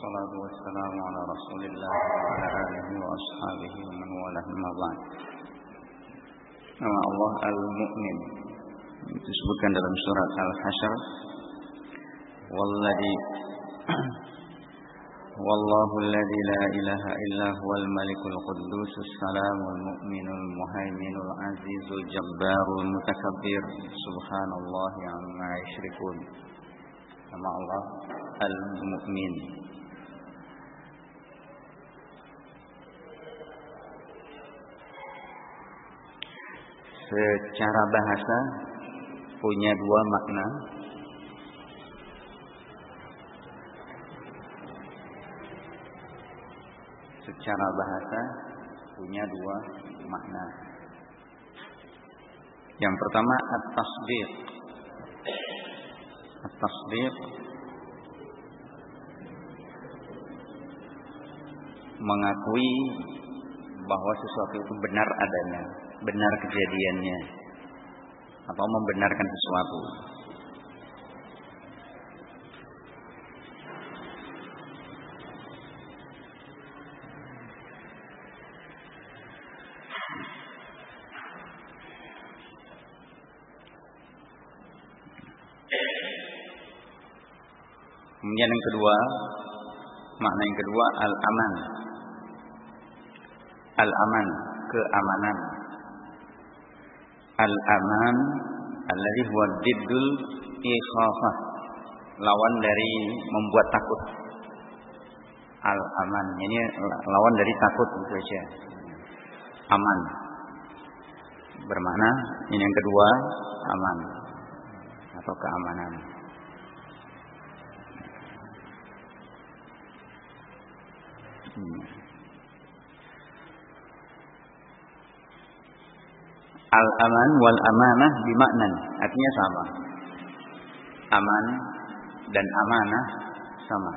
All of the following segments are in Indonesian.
والصلاة والسلام على رسول الله وعلى آله وأصحابه ومن والاه أما بعد Nama Allah Al-Mu'min disebutkan dalam surat Al-Hasyr Walladhi Wallahu alladhi la ilaha illa huwal malikul quddusus salamul mu'minul muhaiminul azizul jabbarul mutakabbir subhanallah amma yushrikun Nama Allah Al-Mu'min secara bahasa punya dua makna. Secara bahasa punya dua makna. Yang pertama at-tasdiq. At-tasdiq mengakui bahwa sesuatu itu benar adanya benar kejadiannya atau membenarkan sesuatu. Kemudian yang kedua, makna yang kedua al-aman. Al-aman, keamanan al-aman alladhi huwa diddul ikhafah. Lawan dari membuat takut. Al-aman ini lawan dari takut itu aja. Aman. Bermakna ini yang kedua aman. Atau keamanan Al-aman wal amanah bimaknan. Artinya sama. Aman dan amanah sama.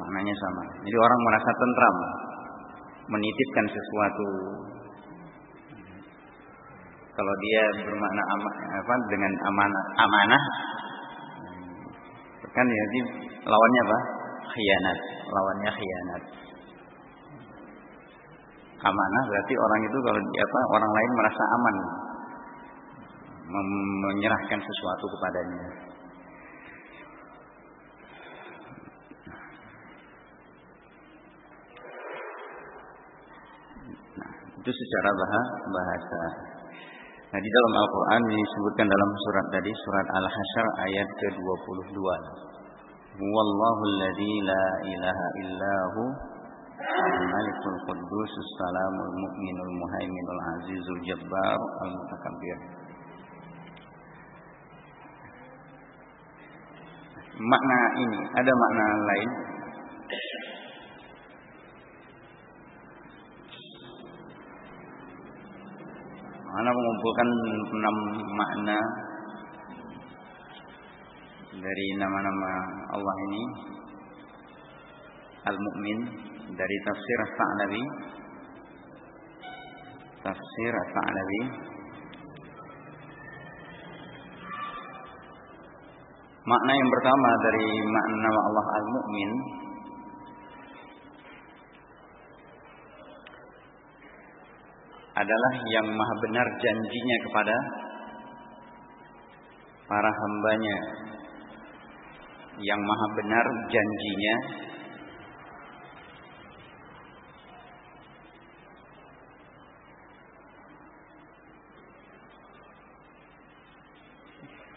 Maknanya sama. Jadi orang merasa tentram menitipkan sesuatu. Kalau dia bermakna ama, apa dengan amanah, amanah kan jadi lawannya apa? Khianat. Lawannya khianat amanah berarti orang itu kalau apa orang lain merasa aman menyerahkan sesuatu kepadanya. Nah, itu secara bahasa. Nah, di dalam Al-Qur'an disebutkan dalam surat tadi surat Al-Hasyr ayat ke-22. Wallahu alladzi la ilaha illahu Malikul Quddus Salamul Mu'minul Muhaiminul Azizul Jabbar Al-Mutakabbir. Makna ini ada makna lain? Mana mengumpulkan enam makna dari nama-nama Allah ini? Al-Mu'min dari tafsir Sa'lawi tafsir Sa'lawi makna yang pertama dari makna Allah Al-Mu'min. Adalah yang maha benar janjinya kepada para hambanya. Yang maha benar janjinya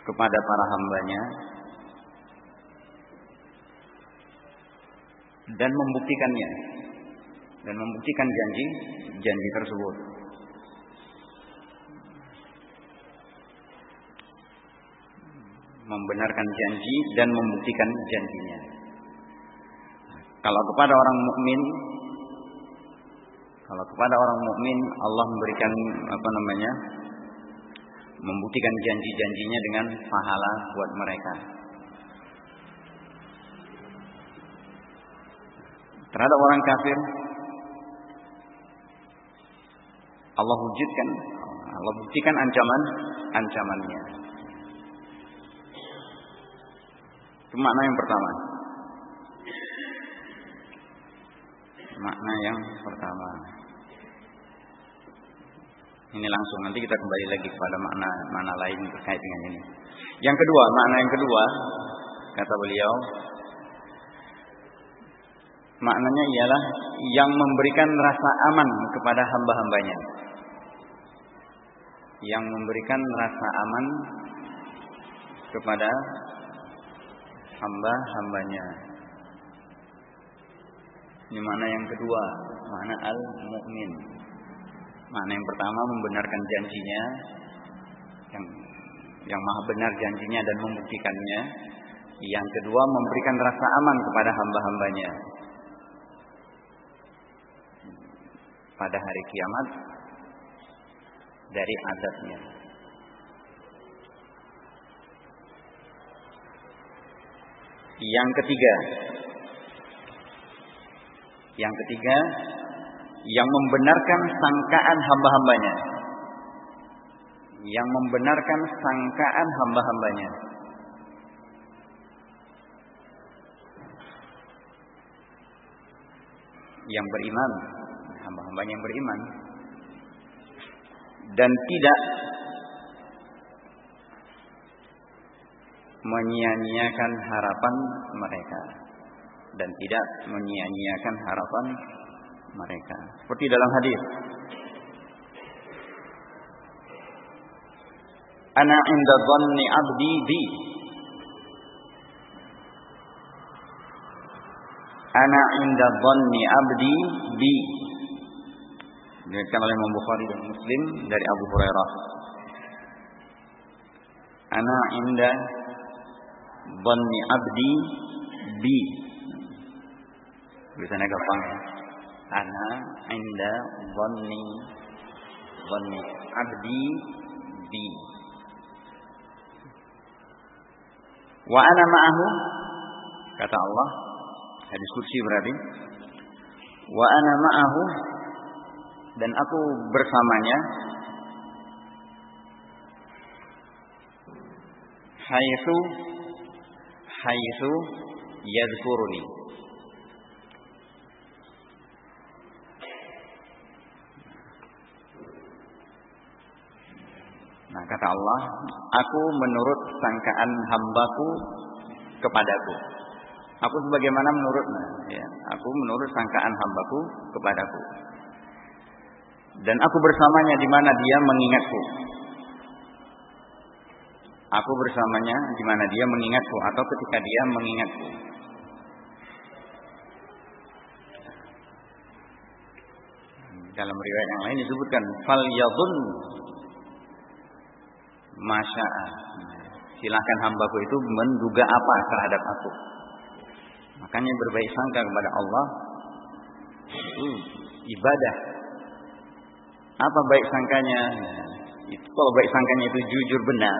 kepada para hambanya dan membuktikannya dan membuktikan janji janji tersebut. Membenarkan janji dan membuktikan janjinya. Kalau kepada orang mukmin kalau kepada orang mukmin Allah memberikan apa namanya membuktikan janji-janjinya dengan pahala buat mereka. Terhadap orang kafir, Allah wujudkan, Allah buktikan ancaman, ancamannya. Itu makna yang pertama. Makna yang pertama. Ini langsung nanti kita kembali lagi kepada makna mana lain terkait dengan ini. Yang kedua, makna yang kedua kata beliau maknanya ialah yang memberikan rasa aman kepada hamba-hambanya. Yang memberikan rasa aman kepada hamba-hambanya. Ini makna yang kedua, makna al-mu'min. Makna yang pertama membenarkan janjinya yang yang maha benar janjinya dan membuktikannya. Yang kedua memberikan rasa aman kepada hamba-hambanya. Pada hari kiamat dari adabnya. Yang ketiga, yang ketiga, yang membenarkan sangkaan hamba-hambanya. Yang membenarkan sangkaan hamba-hambanya. Yang beriman, hamba-hambanya yang beriman. Dan tidak menyia-nyiakan harapan mereka dan tidak menyia-nyiakan harapan mereka. Seperti dalam hadis. Ana inda dhanni abdi bi. Ana inda dhanni abdi bi. Diriwayatkan oleh Imam Bukhari dan Muslim dari Abu Hurairah. Ana inda dhanni abdi bi. Tulisannya gampang ya. Ana inda dhanni dhanni abdi bi. Wa ana ma'ahu kata Allah hadis kursi berarti wa ana ma'ahu dan aku bersamanya haitsu haitsu yadhkuruni Nah kata Allah, aku menurut sangkaan hambaku kepadaku. Aku sebagaimana menurut, ya, aku menurut sangkaan hambaku kepadaku. Dan aku bersamanya di mana dia mengingatku. Aku bersamanya di mana dia mengingatku atau ketika dia mengingatku. Dalam riwayat yang lain disebutkan fal yadhun Masya Silahkan hambaku itu menduga apa terhadap aku. Makanya berbaik sangka kepada Allah itu ibadah. Apa baik sangkanya? Itu kalau baik sangkanya itu jujur benar,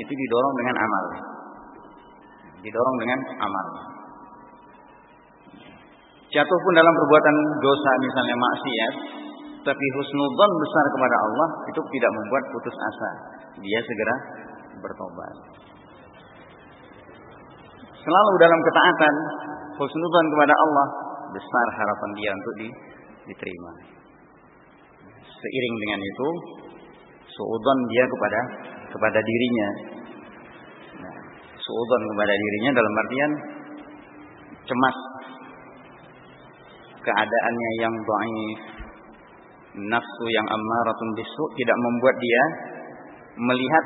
itu didorong dengan amal. Didorong dengan amal. Jatuh pun dalam perbuatan dosa misalnya maksiat, tapi husnudzon besar kepada Allah itu tidak membuat putus asa. Dia segera bertobat. Selalu dalam ketaatan, husnudzon kepada Allah, besar harapan dia untuk di, diterima. Seiring dengan itu, suudzon dia kepada kepada dirinya. Nah, kepada dirinya dalam artian cemas keadaannya yang dhaif, nafsu yang ammaratun bisu tidak membuat dia melihat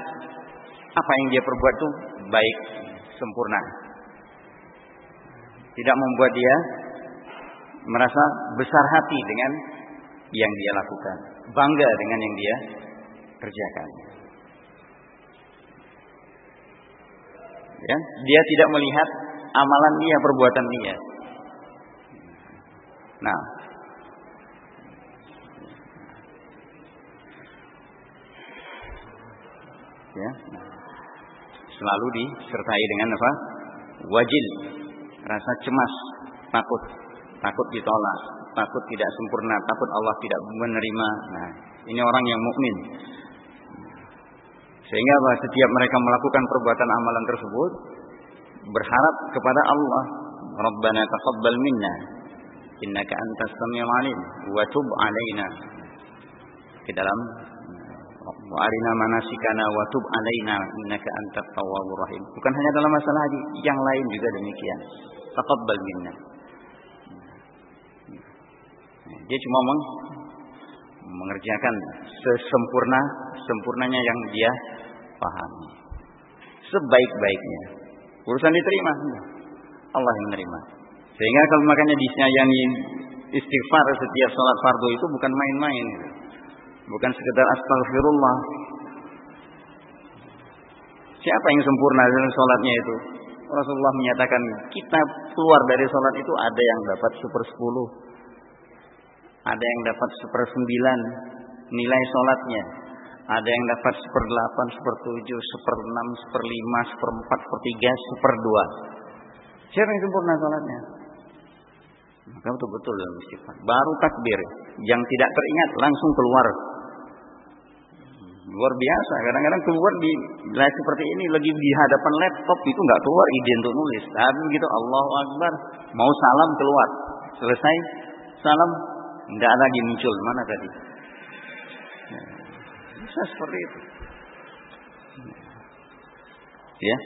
apa yang dia perbuat itu baik, sempurna. Tidak membuat dia merasa besar hati dengan yang dia lakukan, bangga dengan yang dia kerjakan. Ya, dia tidak melihat amalan dia, perbuatan dia. Nah, ya. Selalu disertai dengan apa? Wajil, rasa cemas, takut, takut ditolak, takut tidak sempurna, takut Allah tidak menerima. Nah, ini orang yang mukmin. Sehingga apa? Setiap mereka melakukan perbuatan amalan tersebut berharap kepada Allah, Rabbana taqabbal minna innaka antas samiul alim wa tub alaina ke dalam wa arina manasikana wa tub alaina innaka antat tawwabur rahim. Bukan hanya dalam masalah haji yang lain juga demikian. Taqabbal minna. Dia cuma meng mengerjakan sesempurna sempurnanya yang dia pahami. Sebaik-baiknya. Urusan diterima. Allah yang menerima. Sehingga kalau makanya disayangi istighfar setiap salat fardu itu bukan main-main bukan sekedar astagfirullah siapa yang sempurna dalam salatnya itu Rasulullah menyatakan kita keluar dari salat itu ada yang dapat sepersepuluh ada yang dapat sepersembilan nilai sholatnya, ada yang dapat seperdelapan, sepertujuh, seperenam, seperlima, seperempat, sepertiga, seperdua. Siapa yang sempurna sholatnya? Maka betul-betul dalam istighfar. Baru takbir, yang tidak teringat langsung keluar. Luar biasa. Kadang-kadang keluar di wilayah seperti ini lagi di hadapan laptop itu nggak keluar ide untuk nulis. Tapi begitu Allah Akbar, mau salam keluar. Selesai salam Enggak lagi muncul. Mana tadi? Bisa seperti itu. Ya.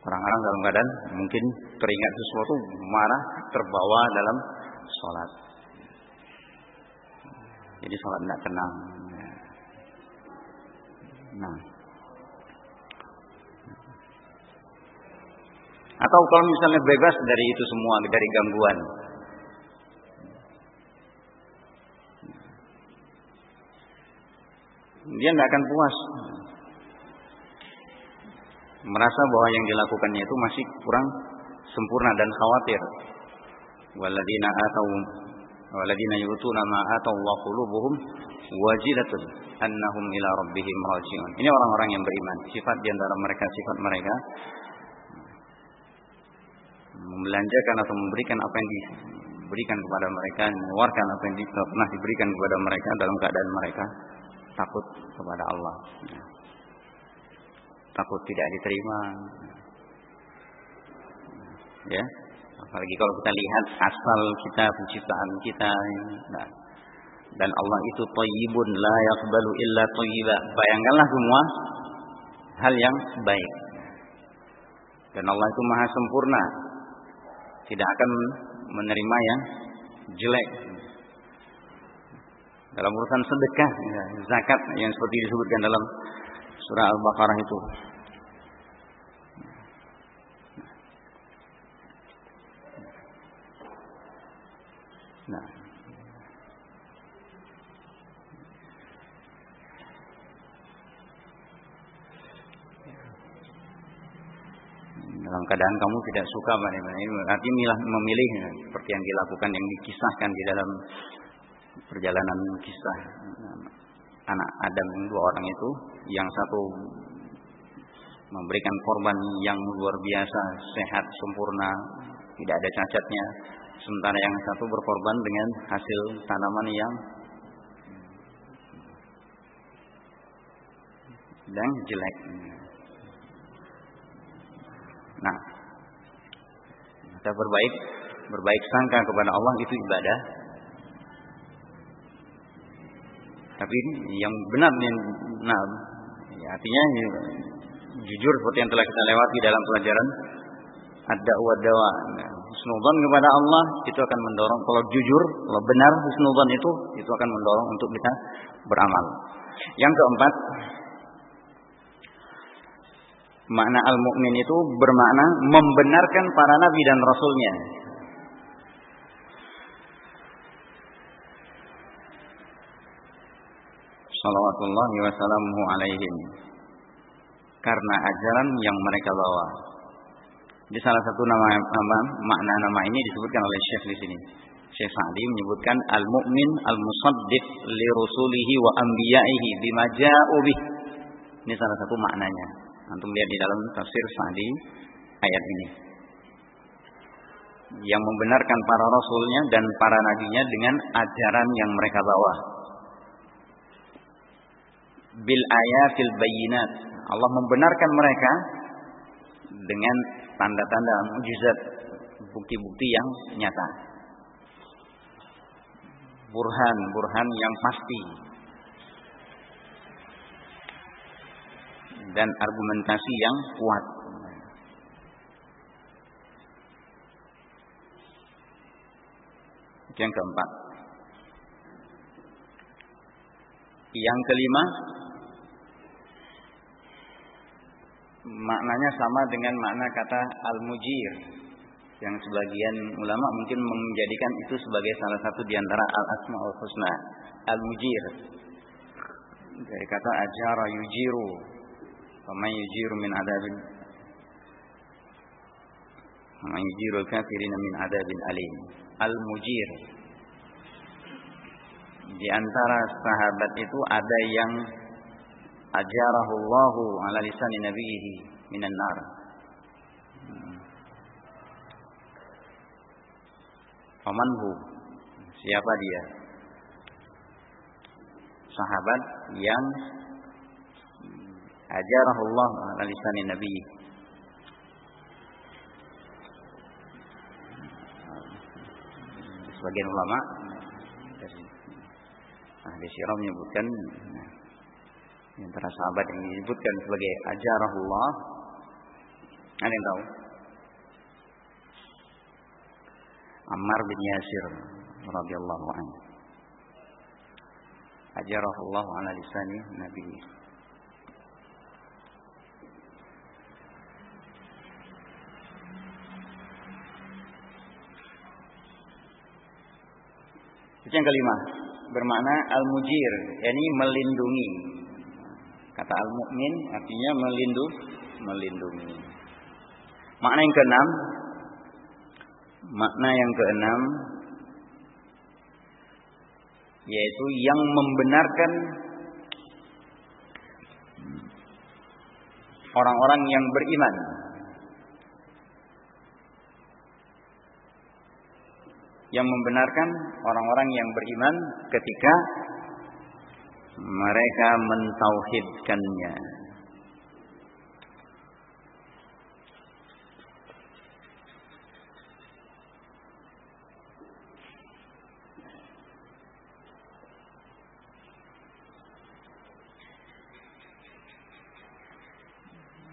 Orang-orang dalam keadaan mungkin teringat sesuatu marah terbawa dalam sholat. Jadi sholat tidak tenang. Nah. Atau kalau misalnya bebas dari itu semua, dari gangguan. Dia tidak akan puas. Merasa bahwa yang dilakukannya itu masih kurang sempurna dan khawatir. Waladina atau waladina yutuna ma atau wa qulubuhum wajidatun annahum ila rabbihim rajiun. Ini orang-orang yang beriman. Sifat di antara mereka sifat mereka membelanjakan atau memberikan apa yang diberikan kepada mereka, mengeluarkan apa yang pernah diberikan kepada mereka dalam keadaan mereka takut kepada Allah. Takut tidak diterima. Ya, apalagi kalau kita lihat asal kita penciptaan kita nah, dan Allah itu thayyibun la yaqbalu illa thayyiba. Bayangkanlah semua hal yang baik. Dan Allah itu maha sempurna, tidak akan menerima yang jelek. Dalam urusan sedekah, ya, zakat yang seperti disebutkan dalam surah Al-Baqarah itu. Nah, dalam keadaan kamu tidak suka ini artinya memilih seperti yang dilakukan yang dikisahkan di dalam perjalanan kisah. Anak Adam yang dua orang itu yang satu memberikan korban yang luar biasa sehat sempurna tidak ada cacatnya sementara yang satu berkorban dengan hasil tanaman yang dan jelek Nah, kita berbaik, berbaik sangka kepada Allah itu ibadah. Tapi yang benar yang nah, ya, artinya ya, jujur seperti yang telah kita lewati dalam pelajaran ada wadawa nah, husnudzon kepada Allah itu akan mendorong kalau jujur kalau benar husnudzon itu itu akan mendorong untuk kita beramal. Yang keempat Makna al-mu'min itu bermakna membenarkan para nabi dan rasulnya. Salawatullahi wassalamuhu alaihim. Karena ajaran yang mereka bawa. Di salah satu nama, nama makna nama ini disebutkan oleh Syekh di sini. Syekh Sa'di menyebutkan al-mu'min al-musaddiq li rusulihi wa anbiya'ihi bima ja'u. Ini salah satu maknanya. Antum lihat di dalam tafsir Sa'di ayat ini. Yang membenarkan para rasulnya dan para nabinya dengan ajaran yang mereka bawa. Bil ayatil bayinat. Allah membenarkan mereka dengan tanda-tanda mujizat, bukti-bukti yang nyata. Burhan, burhan yang pasti. Dan argumentasi yang kuat. Yang keempat. Yang kelima, maknanya sama dengan makna kata al-mujir. Yang sebagian ulama mungkin menjadikan itu sebagai salah satu di antara al-asmaul husna. Al-mujir. Dari kata ajara yujiru. Faman yujiru min adabin. Faman yujiru kafirin min adabin alim. Al-mujir. Di antara sahabat itu ada yang ajarahullahu ala lisani nabihi minan nar. Famanhu siapa dia? Sahabat yang ajarahullah ala lisani nabi. Sebagian ulama ahli sirah menyebutkan antara sahabat yang disebutkan sebagai ajarahullah. Ada yang tahu? Ammar bin Yasir radhiyallahu anhu. Ajarahullah ala lisani nabi. Yang kelima, bermakna al-mujir, yakni melindungi, Kata al-mukmin artinya melindungi, melindungi. Makna yang keenam, makna yang keenam yaitu yang membenarkan orang-orang yang beriman. Yang membenarkan orang-orang yang beriman ketika mereka mentauhidkannya.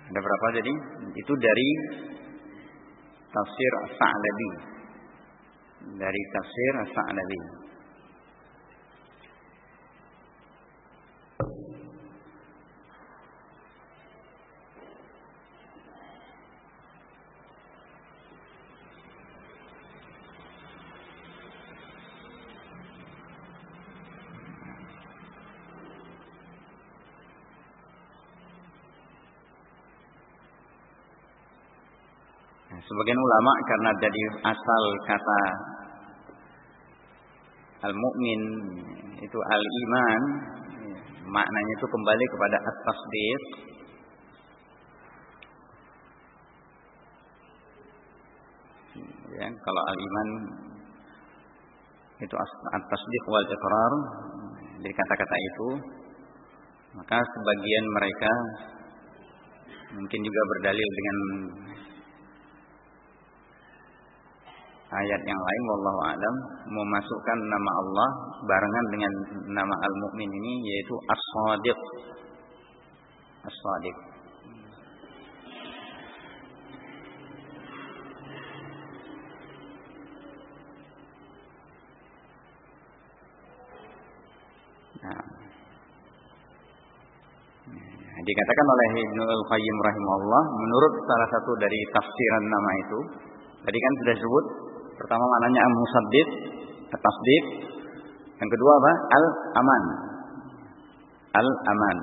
Ada berapa jadi? Itu dari tafsir Sa'labi. Dari tafsir Sa'labi. Sebagian ulama karena dari asal kata al-mu'min itu al-iman maknanya itu kembali kepada at-tasdiq ya kalau al-iman itu at-tasdiq wal iqrar dari kata-kata itu maka sebagian mereka mungkin juga berdalil dengan ayat yang lain wallahu alam memasukkan nama Allah barengan dengan nama al-mukmin ini yaitu as-sadiq as-sadiq Nah. Dikatakan oleh Ibnu Al-Qayyim rahimahullah menurut salah satu dari tafsiran nama itu tadi kan sudah disebut Pertama maknanya al-musaddid, tasdik. Yang kedua apa? Al-aman. Al-aman.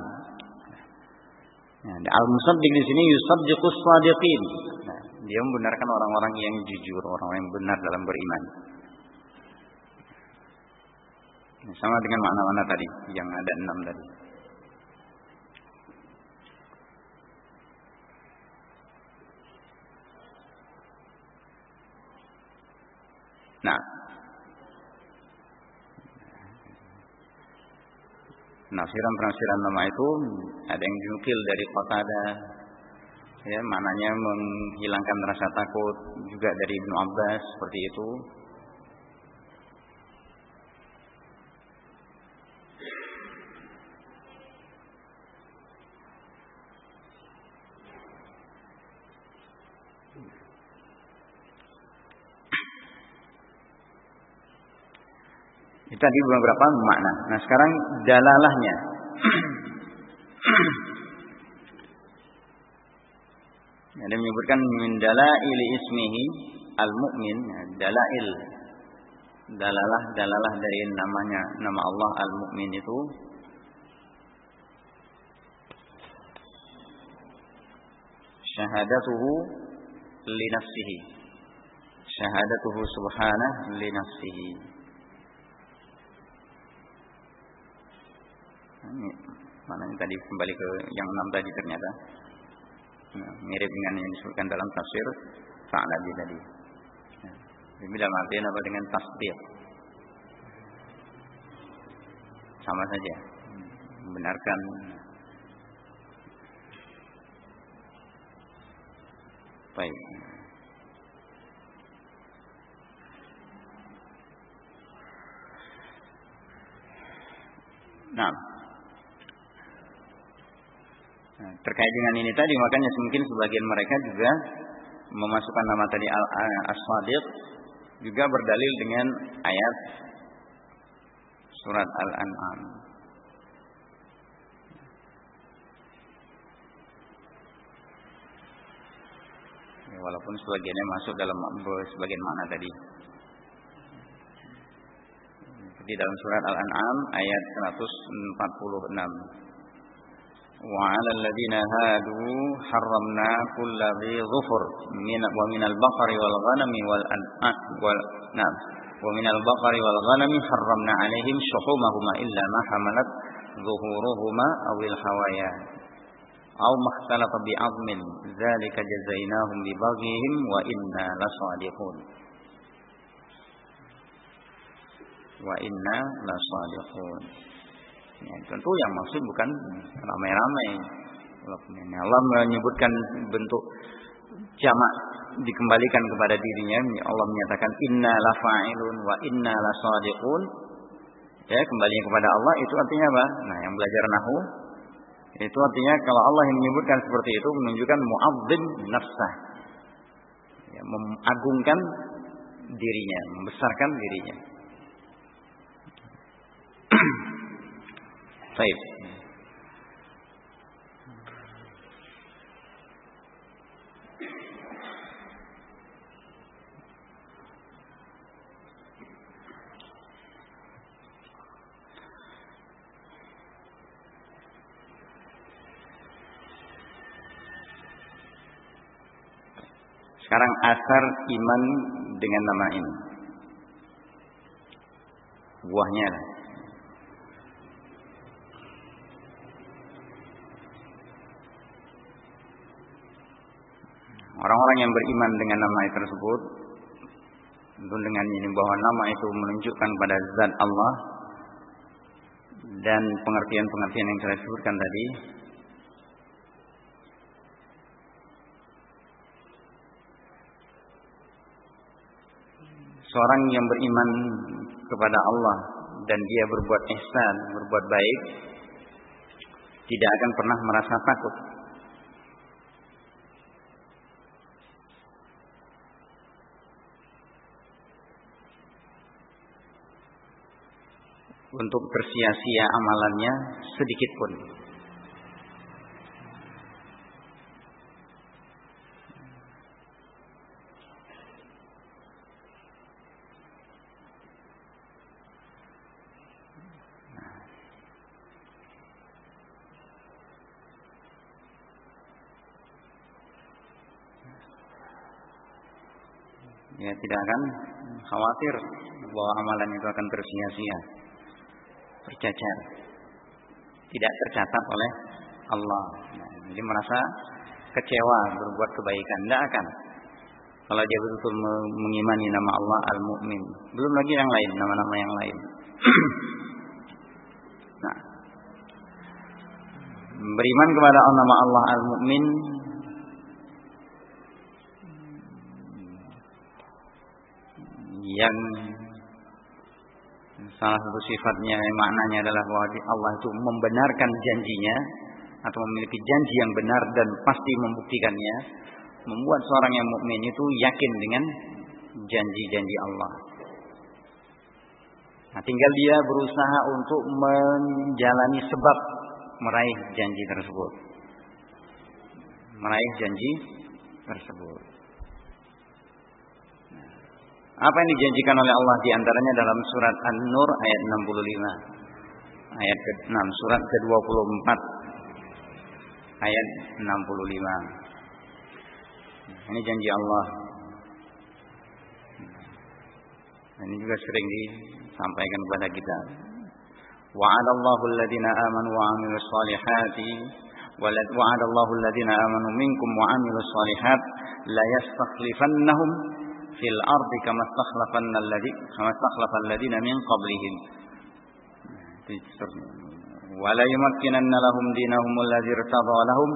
Nah, al-musaddiq di sini yusaddiqus sadiqin. Nah, dia membenarkan orang-orang yang jujur, orang-orang yang benar dalam beriman. Sama dengan makna-makna tadi yang ada enam tadi. Nah. Nafsiran-penafsiran nama itu ada yang dinukil dari Qatada, Ya, maknanya menghilangkan rasa takut juga dari Ibnu Abbas seperti itu. Itu tadi beberapa makna. Nah sekarang dalalahnya. Ada menyebutkan min dalail ismihi al-mu'min, dalail. Dalalah dalalah dari namanya nama Allah al-mu'min itu. Syahadatuhu li nafsihi. Syahadatuhu subhanah li nafsihi ini mana ini tadi kembali ke yang enam tadi ternyata. Nah, mirip dengan yang disebutkan dalam tafsir Sa'labi tadi. Nah, ini dalam artian apa? Dengan tasbih. Sama saja. Membenarkan. Baik. Nah, Nah, terkait dengan ini tadi makanya mungkin sebagian mereka juga memasukkan nama tadi As-Sadiq juga berdalil dengan ayat surat Al-An'am. Ya, walaupun sebagiannya masuk dalam sebagian mana tadi. Di dalam surat Al-An'am ayat 146. وعلى الذين هادوا حرمنا كل ذي ظفر من ومن البقر والغنم والأنعام نعم. ومن البقر والغنم حرمنا عليهم شحومهما إلا ما حملت ظهورهما أو الحوايا. أو ما اختلط بعظم ذلك جزيناهم ببغيهم وإنا لصادقون. وإنا لصادقون. Ya, tentu yang maksud bukan ramai-ramai. Allah menyebutkan bentuk jamak dikembalikan kepada dirinya. Allah menyatakan inna lafa'ilun wa inna lasadiqun. Ya, kembali kepada Allah itu artinya apa? Nah, yang belajar nahu itu artinya kalau Allah yang menyebutkan seperti itu menunjukkan mu'azzim nafsah. Ya, mengagungkan dirinya, membesarkan dirinya. Baik. Sekarang asar iman dengan nama ini. Buahnya Orang-orang yang beriman dengan nama tersebut tentu dengan ini bahwa nama itu menunjukkan pada zat Allah dan pengertian-pengertian yang saya sebutkan tadi. Seorang yang beriman kepada Allah dan dia berbuat ihsan, berbuat baik tidak akan pernah merasa takut untuk bersia-sia amalannya sedikit pun. Ya tidak akan khawatir bahwa amalan itu akan tersia-sia berjajar. Tidak tercatat oleh Allah. Nah, jadi merasa kecewa berbuat kebaikan. Tidak akan. Kalau dia betul-betul mengimani nama Allah Al-Mu'min. Belum lagi yang lain, nama-nama yang lain. nah, beriman kepada allah nama Allah Al-Mu'min yang salah satu sifatnya maknanya adalah bahwa Allah itu membenarkan janjinya atau memiliki janji yang benar dan pasti membuktikannya membuat seorang yang mukmin itu yakin dengan janji-janji Allah. Nah, tinggal dia berusaha untuk menjalani sebab meraih janji tersebut. Meraih janji tersebut. Apa yang dijanjikan oleh Allah di antaranya dalam surat An-Nur ayat 65. Ayat ke-6, surat ke-24 ayat 65. Ini janji Allah. Ini juga sering disampaikan kepada kita. Wa'adallahu alladhina amanu wa 'amilus solihati wa'adallahu alladhina amanu minkum wa 'amilus solihat la yastakhlifannahum fil ardi kama stakhlafanna alladhi kama stakhlafa alladhina min qablihim. Wa la yumakkinanna lahum dinahum alladhi irtadha lahum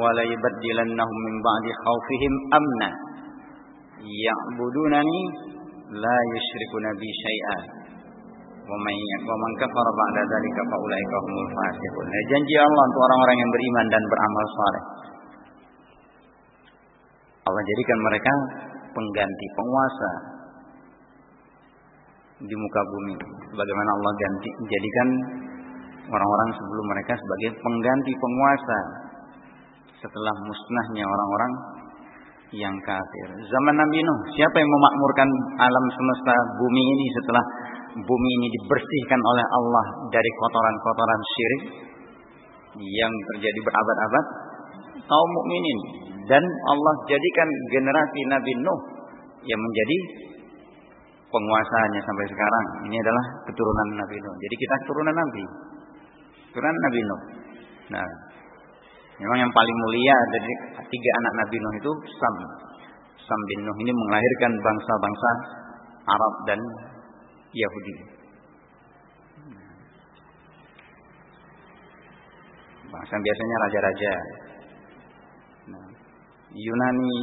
wa la yubaddilannahum min ba'di khawfihim amna. Ya'budunani la yushrikuna bi syai'a. Ya, wa man kafara ba'da dzalika fa ulaika. Janji Allah untuk orang-orang yang beriman dan beramal saleh. Allah jadikan mereka pengganti penguasa di muka bumi bagaimana Allah ganti jadikan orang-orang sebelum mereka sebagai pengganti penguasa setelah musnahnya orang-orang yang kafir. Zaman Nabi Nuh, siapa yang memakmurkan alam semesta bumi ini setelah bumi ini dibersihkan oleh Allah dari kotoran-kotoran syirik yang terjadi berabad-abad? Kaum mukminin dan Allah jadikan generasi Nabi Nuh yang menjadi penguasanya sampai sekarang. Ini adalah keturunan Nabi Nuh. Jadi kita keturunan Nabi. Keturunan Nabi Nuh. Nah, Memang yang paling mulia dari tiga anak Nabi Nuh itu Sam. Sam bin Nuh ini melahirkan bangsa-bangsa Arab dan Yahudi. Bangsa biasanya raja-raja. Yunani,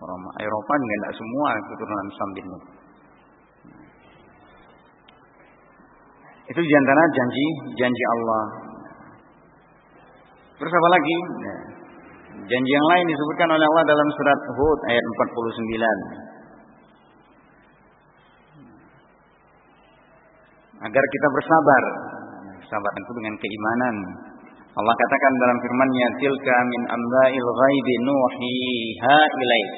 Roma, Eropa juga tidak semua keturunan Sam bin Nuh. Itu di antara janji janji Allah Terus apa lagi? Nah, janji yang lain disebutkan oleh Allah dalam surat Hud ayat 49. Agar kita bersabar. Sabar itu dengan keimanan. Allah katakan dalam firman-Nya, "Tilka min amba'il ghaibi nuhiha ilaik."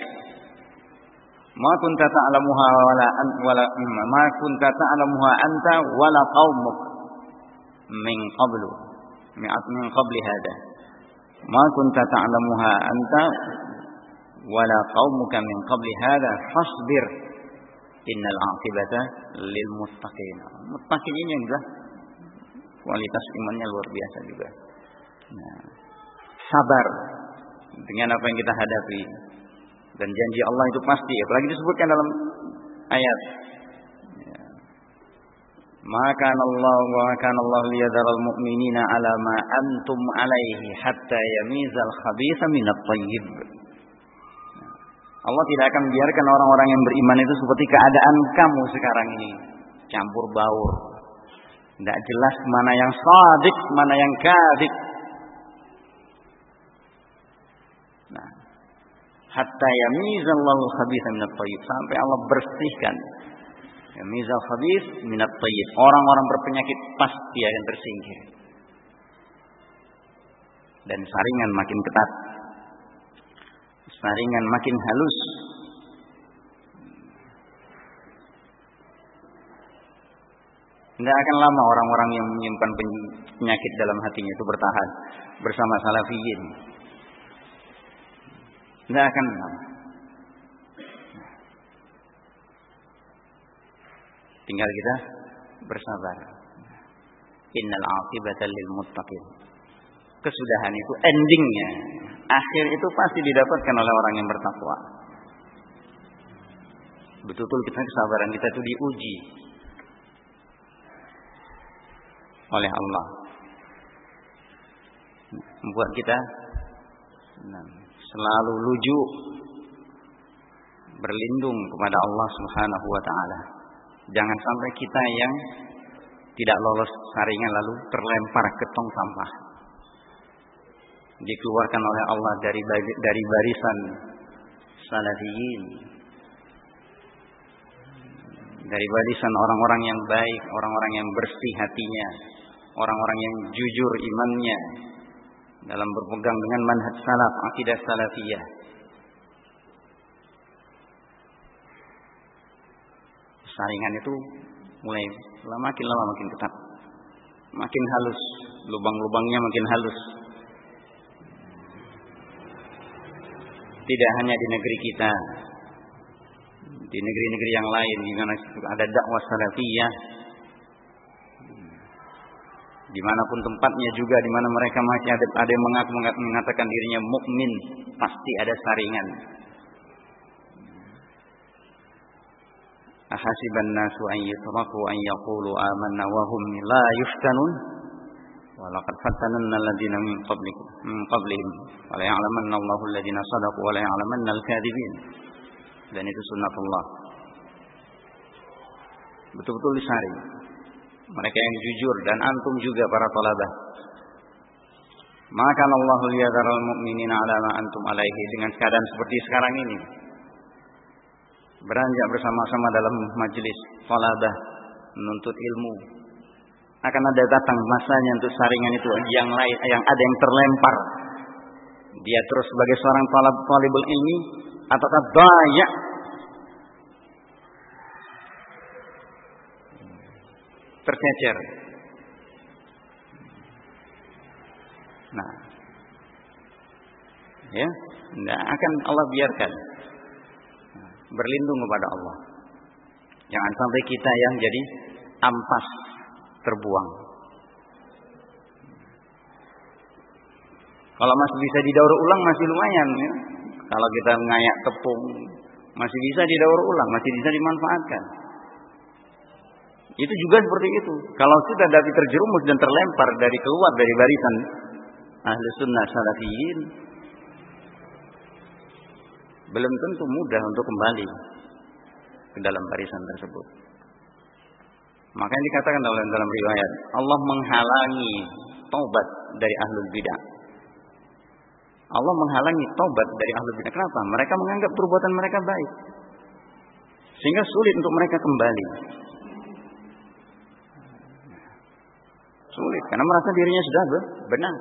Ma kunta ta'lamuha wala an wala ma kunta ta'lamuha anta wala qaumuk min qablu min qabli hada ma kunta ta'lamuha anta wala qaumuka min qabli hadha fasbir innal aqibata lil muttaqin. Muttaqin ini juga kualitas imannya luar biasa juga. Nah, sabar dengan apa yang kita hadapi dan janji Allah itu pasti apalagi disebutkan dalam ayat maka Allah wa kana Allah liyadharal mu'minina ala ma antum alaihi hatta yamizal khabitha minat thayyib. Allah tidak akan biarkan orang-orang yang beriman itu seperti keadaan kamu sekarang ini, campur baur. Tidak jelas mana yang sadik, mana yang kadhib. Nah, hatta yamizallahu khabitha minat thayyib sampai Allah bersihkan Ya, mizal khabis minat tayyib. Orang-orang berpenyakit pasti akan tersingkir. Dan saringan makin ketat. Saringan makin halus. Tidak akan lama orang-orang yang menyimpan penyakit dalam hatinya itu bertahan bersama salafiyin. Tidak akan lama. Tinggal kita bersabar. Innal aqibata lil muttaqin. Kesudahan itu endingnya, akhir itu pasti didapatkan oleh orang yang bertakwa. Betul-betul kita kesabaran kita itu diuji oleh Allah. Membuat kita selalu luju berlindung kepada Allah Subhanahu wa taala. Jangan sampai kita yang tidak lolos saringan lalu terlempar ke tong sampah. Dikeluarkan oleh Allah dari dari barisan salafiyin. Dari barisan orang-orang yang baik, orang-orang yang bersih hatinya, orang-orang yang jujur imannya dalam berpegang dengan manhaj salaf, akidah salafiyah. Saringan itu mulai makin lama makin ketat. Makin halus, lubang-lubangnya makin halus. Tidak hanya di negeri kita, di negeri-negeri yang lain di mana ada dakwah salafiyah di mana pun tempatnya juga di mana mereka masih ada ada yang mengaku mengatakan dirinya mukmin pasti ada saringan. Ahasiban nasu an yutraku an yaqulu amanna wa hum la yuftanun? Wa laqad fatanna alladziina min qablikum min qablihim. Wa la ya'lamanna Allahu alladziina sadaqu wa la ya'lamanna al-kadzibin dan itu sunnatullah. Betul-betul disaring mereka yang jujur dan antum juga para talabah. Maka Allah liyadharal mu'minina ala ma antum alaihi dengan keadaan seperti sekarang ini. Beranjak bersama-sama dalam majelis talabah menuntut ilmu. Akan ada datang masanya untuk saringan itu yang lain yang ada yang terlempar. Dia terus sebagai seorang talab talibul ilmi ataukah banyak tercecer. Nah, ya, tidak akan Allah biarkan berlindung kepada Allah. Jangan sampai kita yang jadi ampas terbuang. Kalau masih bisa didaur ulang masih lumayan ya. Kalau kita ngayak tepung masih bisa didaur ulang, masih bisa dimanfaatkan. Itu juga seperti itu. Kalau sudah dari terjerumus dan terlempar dari keluar dari barisan ahli sunnah salafiyin, belum tentu mudah untuk kembali ke dalam barisan tersebut. Makanya dikatakan dalam dalam riwayat Allah menghalangi taubat dari ahlul bidah. Allah menghalangi taubat dari ahlul bidah. Kenapa? Mereka menganggap perbuatan mereka baik. Sehingga sulit untuk mereka kembali. Sulit karena merasa dirinya sudah benar.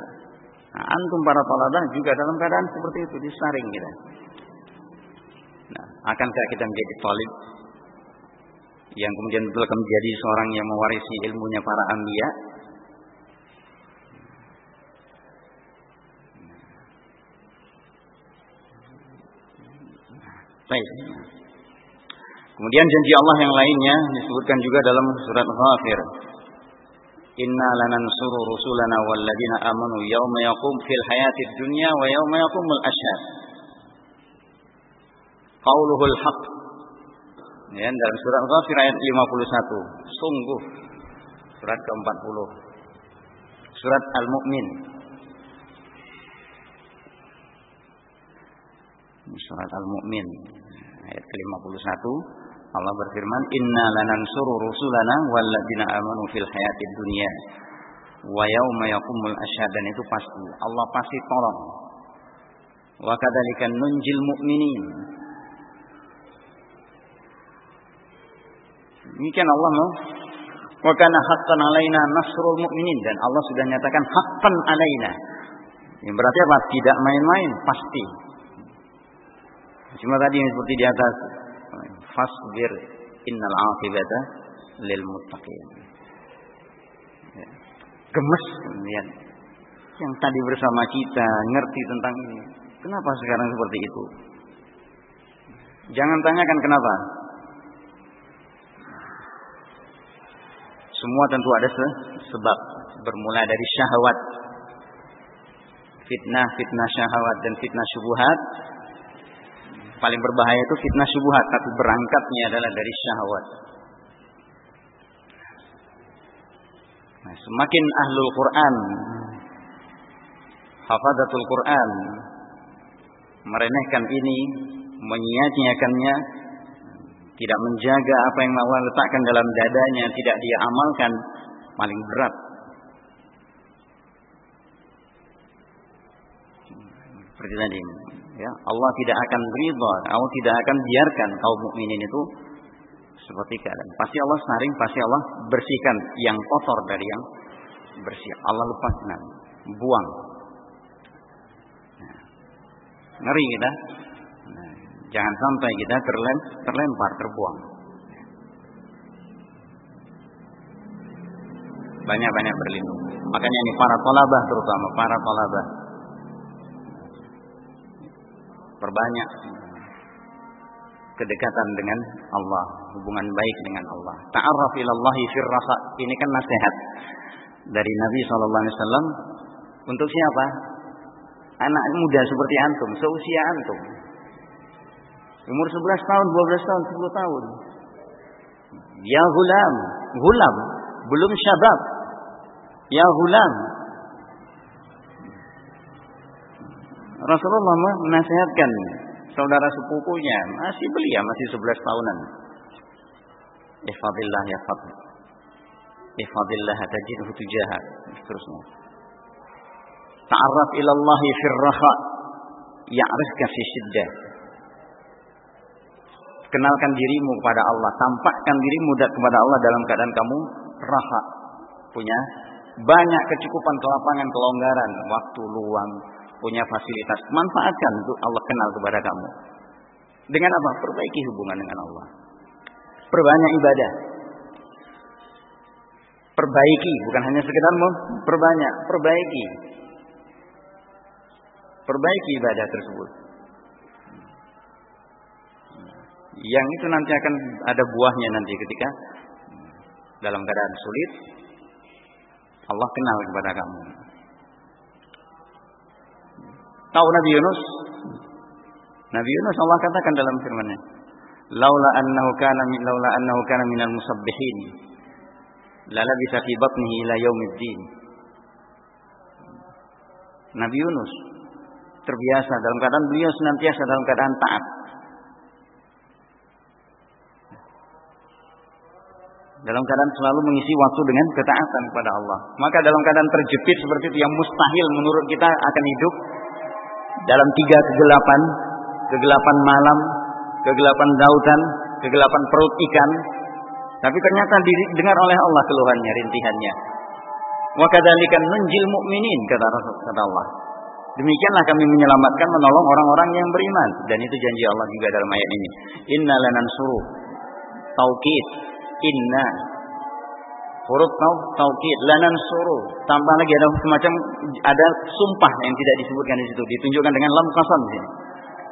Nah, antum para talabah juga dalam keadaan seperti itu disaring kita. Nah, akankah kita menjadi talib yang kemudian betul menjadi seorang yang mewarisi ilmunya para anbiya? Baik. Kemudian janji Allah yang lainnya disebutkan juga dalam surat Ghafir. Inna lanansuru rusulana walladzina amanu yawma yaqum fil hayatid dunya wa yawma yaqumul ashhad. Qauluhul haq. Ya, dalam surat Ghafir ayat 51. Sungguh surat ke-40. Surat Al-Mu'min. Surat Al-Mu'min ayat ke-51 Allah berfirman inna lanansuru rusulana walladzina amanu fil hayatid dunya wa yauma yaqumul asyhad dan itu pasti Allah pasti tolong wa kadzalika nunjil mu'minin Demikian Allah mau wa kana haqqan alaina nasrul mu'minin dan Allah sudah nyatakan haqqan alaina. Yang berarti apa? Tidak main-main, pasti. Cuma tadi yang seperti di atas fasbir innal aqibata lil muttaqin. Ya. Gemes lihat yang tadi bersama kita ngerti tentang ini. Kenapa sekarang seperti itu? Jangan tanyakan kenapa. Semua tentu ada sebab bermula dari syahwat. Fitnah, fitnah syahwat dan fitnah syubhat paling berbahaya itu fitnah syubhat, tapi berangkatnya adalah dari syahwat. Nah, semakin ahlul Quran, hafadatul Quran, meremehkan ini, menyia-nyiakannya, tidak menjaga apa yang Allah letakkan dalam dadanya, tidak dia amalkan, paling berat. Seperti tadi, ya Allah tidak akan ridha, Allah tidak akan biarkan kaum mukminin itu seperti keadaan. Pasti Allah saring, pasti Allah bersihkan yang kotor dari yang bersih. Allah lepaskan, buang. Nah, ngeri kita. Nah, jangan sampai kita terlem, terlempar, terbuang. Banyak-banyak berlindung. Makanya ini para tolabah terutama, para tolabah. Perbanyak kedekatan dengan Allah, hubungan baik dengan Allah. Ta'arraf ilallahi fir rasa. Ini kan nasihat dari Nabi SAW untuk siapa? Anak muda seperti antum, seusia antum. Umur 11 tahun, 12 tahun, 10 tahun. Ya gulam, gulam, belum syabab. Ya gulam. Rasulullah menasihatkan saudara sepupunya, masih belia, masih 11 tahunan. Ihfadillah ya fadl. Ihfadillah tajidhu tujaha. Seterusnya. Ta'arraf ilallahi firraha. Ya'rifka fi syiddah. Kenalkan dirimu kepada Allah. Tampakkan dirimu kepada Allah dalam keadaan kamu raha. Punya banyak kecukupan kelapangan, kelonggaran, waktu luang, punya fasilitas, manfaatkan untuk Allah kenal kepada kamu. Dengan apa? Perbaiki hubungan dengan Allah. Perbanyak ibadah. Perbaiki, bukan hanya sekedar perbanyak, perbaiki. Perbaiki ibadah tersebut. Yang itu nanti akan ada buahnya nanti ketika dalam keadaan sulit Allah kenal kepada kamu. Tahu Nabi Yunus? Nabi Yunus Allah katakan dalam firman-Nya, "Laula annahu kana min laula annahu kana minal musabbihin, la bisa fi batnihi ila yaumiddin." Nabi Yunus terbiasa dalam keadaan beliau senantiasa dalam keadaan taat. Dalam keadaan selalu mengisi waktu dengan ketaatan kepada Allah. Maka dalam keadaan terjepit seperti itu yang mustahil menurut kita akan hidup dalam tiga kegelapan, kegelapan malam, kegelapan dautan, kegelapan perut ikan. Tapi ternyata didengar oleh Allah keluhannya, rintihannya. Wa kadzalika nunjil mu'minin kata Rasul kata Allah. Demikianlah kami menyelamatkan menolong orang-orang yang beriman dan itu janji Allah juga dalam ayat ini. Inna lanansuru taukid inna huruf tau taukid lanan suruh. Tambah lagi ada semacam ada sumpah yang tidak disebutkan di situ. Ditunjukkan dengan lam kasam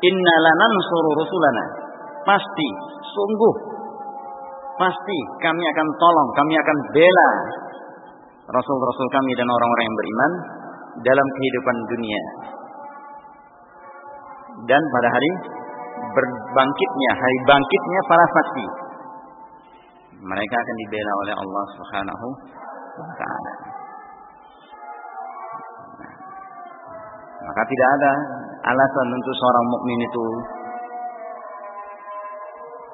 inna lanan suruh rusulana. Pasti sungguh. Pasti kami akan tolong kami akan bela rasul-rasul kami dan orang-orang yang beriman dalam kehidupan dunia. Dan pada hari berbangkitnya hari bangkitnya para saksi mereka akan dibela oleh Allah Subhanahu wa taala. Maka tidak ada alasan untuk seorang mukmin itu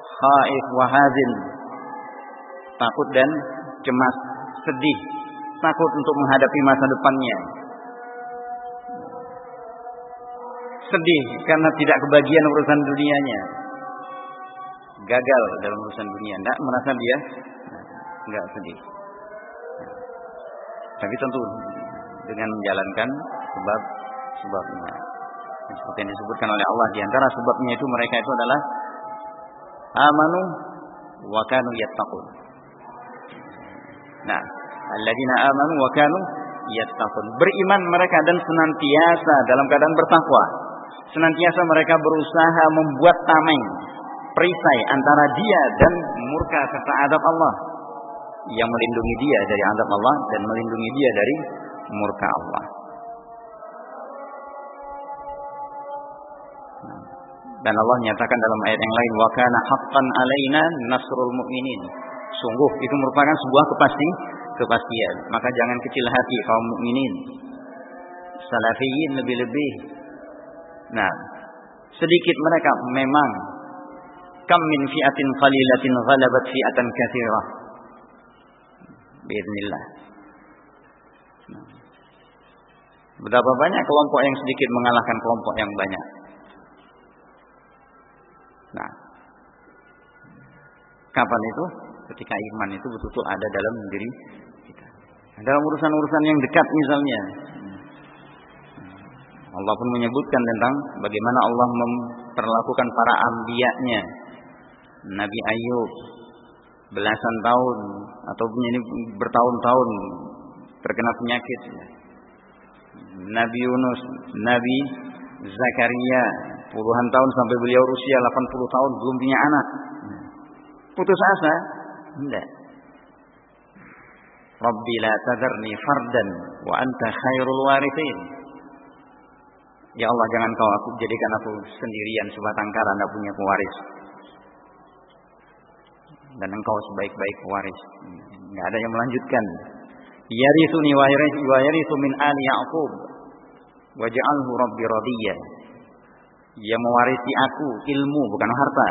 khaif wa hazin takut dan cemas, sedih, takut untuk menghadapi masa depannya. Sedih karena tidak kebagian urusan dunianya gagal dalam urusan dunia, tidak merasa dia enggak sedih. Tapi tentu dengan menjalankan sebab sebabnya. Seperti yang disebutkan oleh Allah di antara sebabnya itu mereka itu adalah amanu wa kanu yattaqun. Nah, alladzina amanu wa kanu yattaqun. Beriman mereka dan senantiasa dalam keadaan bertakwa. Senantiasa mereka berusaha membuat tameng perisai antara dia dan murka serta adab Allah yang melindungi dia dari adab Allah dan melindungi dia dari murka Allah. Dan Allah nyatakan dalam ayat yang lain wa kana haqqan alaina nasrul mu'minin. Sungguh itu merupakan sebuah kepasti kepastian. Maka jangan kecil hati kaum mukminin. Salafiyin lebih-lebih. Nah, sedikit mereka memang kam min fi'atin qalilatin ghalabat fi'atan katsirah. Bismillah. Betapa banyak kelompok yang sedikit mengalahkan kelompok yang banyak. Nah, kapan itu? Ketika iman itu betul-betul ada dalam diri kita. Dalam urusan-urusan yang dekat misalnya. Allah pun menyebutkan tentang bagaimana Allah memperlakukan para ambiyanya. Nabi Ayub belasan tahun atau ini bertahun-tahun terkena penyakit. Nabi Yunus, Nabi Zakaria puluhan tahun sampai beliau usia 80 tahun belum punya anak. Putus asa? Tidak. Rabbi la tadarni fardan wa anta khairul warithin. Ya Allah jangan kau aku jadikan aku sendirian sebatang kara tidak punya pewaris. Dan engkau sebaik-baik pewaris. Tidak ada yang melanjutkan. Yarithuni wa yarithu min ali Ya'qub. Waj'alhu rabbi radiyya. Yang mewarisi aku ilmu bukan harta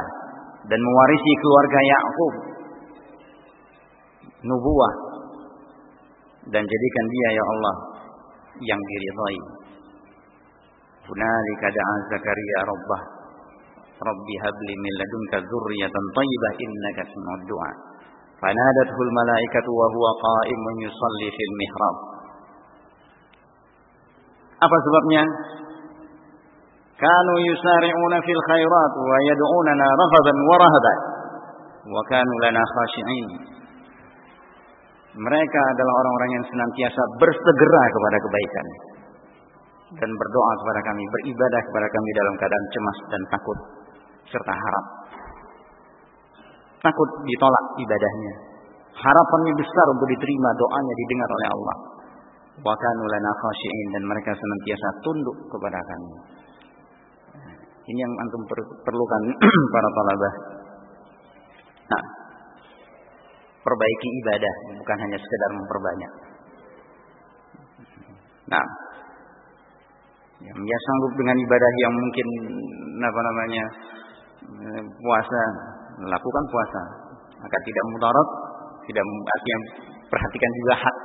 dan mewarisi keluarga Yakub nubuah dan jadikan dia ya Allah yang diridhai. Hunalika da'a Zakaria rabbah Rabbi habli min ladunka dzurriyyatan thayyibah innaka sami'ud du'a. Fanadathu al-malaikatu wa huwa qa'imun yusalli fil mihrab. Apa sebabnya? Kanu yusari'una fil khairat wa yad'unana raghaban wa rahaban wa kanu lana khashi'in. Mereka adalah orang-orang yang senantiasa bersegera kepada kebaikan dan berdoa kepada kami, beribadah kepada kami dalam keadaan cemas dan takut serta harap. Takut ditolak ibadahnya. Harapannya besar untuk diterima doanya didengar oleh Allah. Wa kanu lana dan mereka senantiasa tunduk kepada kami. Ini yang antum perlukan para talabah. Nah, perbaiki ibadah bukan hanya sekedar memperbanyak. Nah, yang dia sanggup dengan ibadah yang mungkin apa namanya puasa, lakukan puasa. Agar tidak mudarat, tidak artinya perhatikan juga hak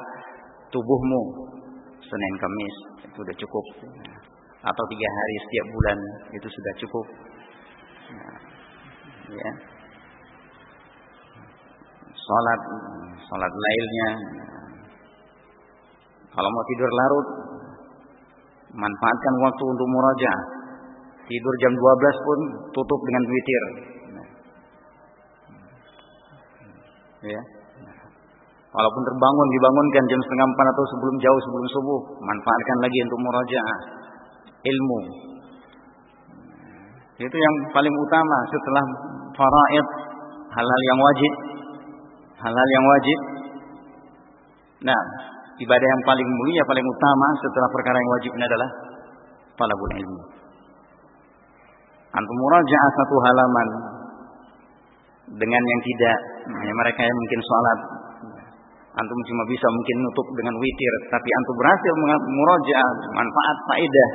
tubuhmu. Senin Kamis itu sudah cukup. Atau tiga hari setiap bulan itu sudah cukup. Nah, ya. Sholat sholat lailnya. Kalau mau tidur larut manfaatkan waktu untuk muraja tidur jam 12 pun tutup dengan witir ya Walaupun terbangun, dibangunkan jam setengah empat atau sebelum jauh sebelum subuh, manfaatkan lagi untuk murajaah ilmu. Itu yang paling utama setelah faraid, halal yang wajib, halal yang wajib. Nah, ibadah yang paling mulia, paling utama setelah perkara yang wajib adalah talabul ilmu. Antum murajaah satu halaman dengan yang tidak, ya mereka yang mungkin sholat Antum cuma bisa mungkin nutup dengan witir, tapi antum berhasil murajaah manfaat faedah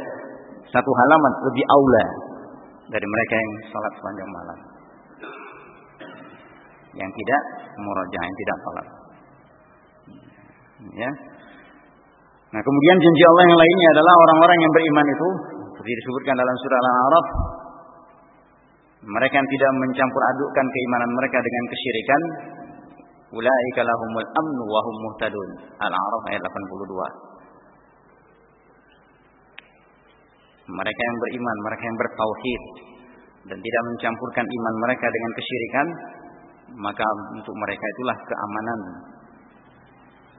satu halaman lebih aula dari mereka yang salat sepanjang malam. Yang tidak murajaah, yang tidak salat. Ya. Nah, kemudian janji Allah yang lainnya adalah orang-orang yang beriman itu seperti disebutkan dalam surah Al-A'raf mereka yang tidak mencampur adukkan keimanan mereka dengan kesyirikan ulaika lahumul amnu wa hum muhtadun. Al-A'raf ayat 82 mereka yang beriman, mereka yang bertauhid dan tidak mencampurkan iman mereka dengan kesyirikan, maka untuk mereka itulah keamanan.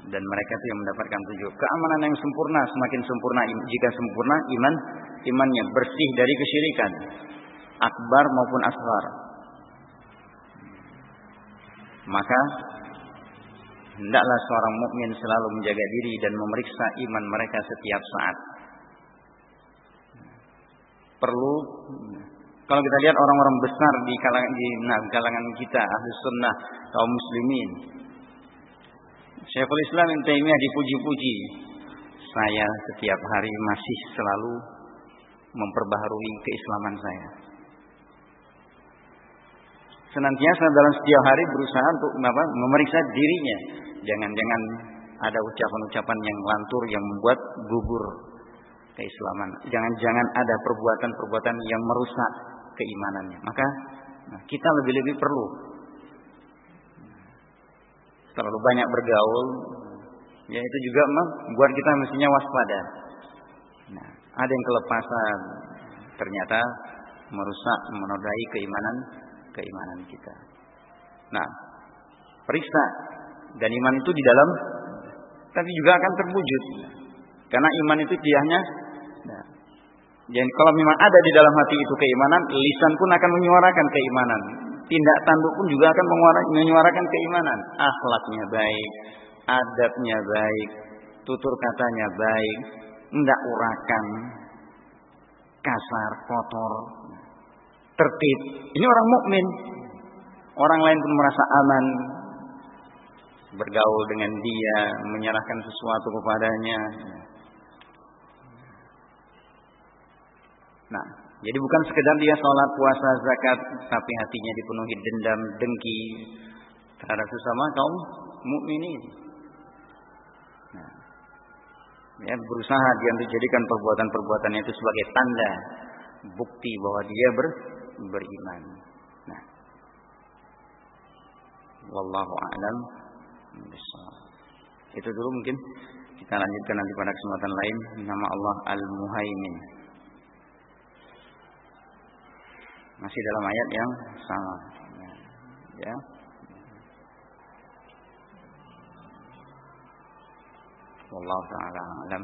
Dan mereka itu yang mendapatkan tujuh keamanan yang sempurna semakin sempurna jika sempurna iman imannya bersih dari kesyirikan akbar maupun asghar. Maka hendaklah seorang mukmin selalu menjaga diri dan memeriksa iman mereka setiap saat. Perlu kalau kita lihat orang-orang besar di kalangan di nah, kalangan kita ahli sunnah kaum muslimin. Syekhul Islam Ibnu Taimiyah dipuji-puji. Saya setiap hari masih selalu memperbaharui keislaman saya senantiasa dalam setiap hari berusaha untuk apa, memeriksa dirinya. Jangan-jangan ada ucapan-ucapan yang lantur yang membuat gugur keislaman. Jangan-jangan ada perbuatan-perbuatan yang merusak keimanannya. Maka nah, kita lebih-lebih perlu terlalu banyak bergaul, ya itu juga membuat kita mestinya waspada. Nah, ada yang kelepasan, ternyata merusak, menodai keimanan keimanan kita. Nah, periksa dan iman itu di dalam tapi juga akan terwujud. Karena iman itu tiahnya nah, dan kalau memang ada di dalam hati itu keimanan, lisan pun akan menyuarakan keimanan. Tindak tanduk pun juga akan menyuarakan keimanan. Akhlaknya baik, adabnya baik, tutur katanya baik, tidak urakan, kasar, kotor, tertib. Ini orang mukmin. Orang lain pun merasa aman bergaul dengan dia, menyerahkan sesuatu kepadanya. Nah, jadi bukan sekedar dia sholat, puasa, zakat, tapi hatinya dipenuhi dendam, dengki terhadap sesama kaum mukminin. Nah, ya berusaha dia untuk jadikan perbuatan-perbuatannya itu sebagai tanda bukti bahwa dia ber, beriman. Nah, wallahu a'lam Itu dulu mungkin kita lanjutkan nanti pada kesempatan lain nama Allah Al-Muhaimin. Masih dalam ayat yang sama. Ya. Wallahu alam.